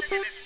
boop, boop.